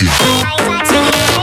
Chicken.